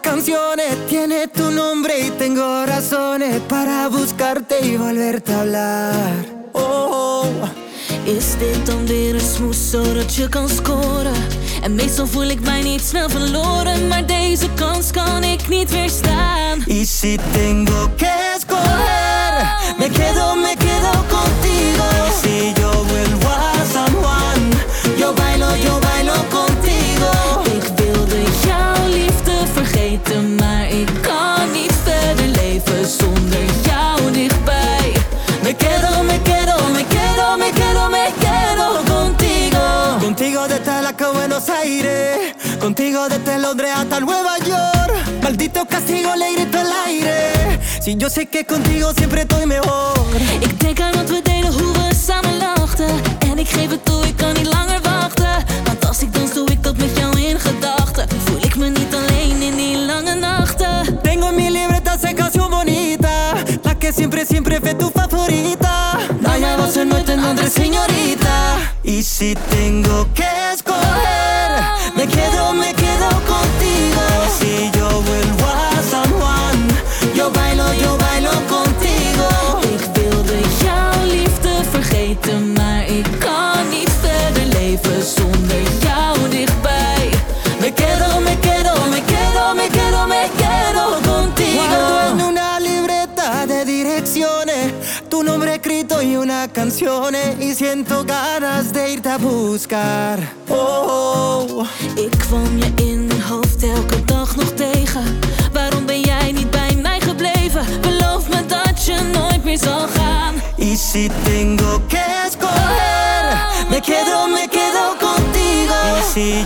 canciones tiene tu nombre y tengo razones para buscarte y volverte a hablar. Oh. Is dit dan weer een smoes zodat je kan scoren? En meestal voel ik mij niet snel verloren, maar deze kans kan ik niet weerstaan. Y si tengo que escoger, me quedo, me quedo contigo. Si yo vuelvo a San Juan, yo bailo, yo bailo zonder jou dichtbij. Me quedo, me quedo, me quedo, me quedo, me quedo contigo. Contigo desde la que Buenos Aires, contigo desde Londres hasta Nueva York. Maldito castigo, le grito al aire. Si yo sé que contigo siempre estoy mejor. Ik denk aan wat we deden, hoe we samen lachten. Que siempre, siempre fue tu favorita. Vaya voz en nuestro nombre, señorita. Y si tengo que escoger, me quedo, me quedo contigo. Si yo canción y siento ganas de irte a buscar. Oh, Ik kwam je in mijn hoofd elke dag nog tegen. Waarom ben jij niet bij mij gebleven? Beloof me dat je nooit meer zal gaan. y si tengo que escoger, me quedo, me quedo contigo. Y si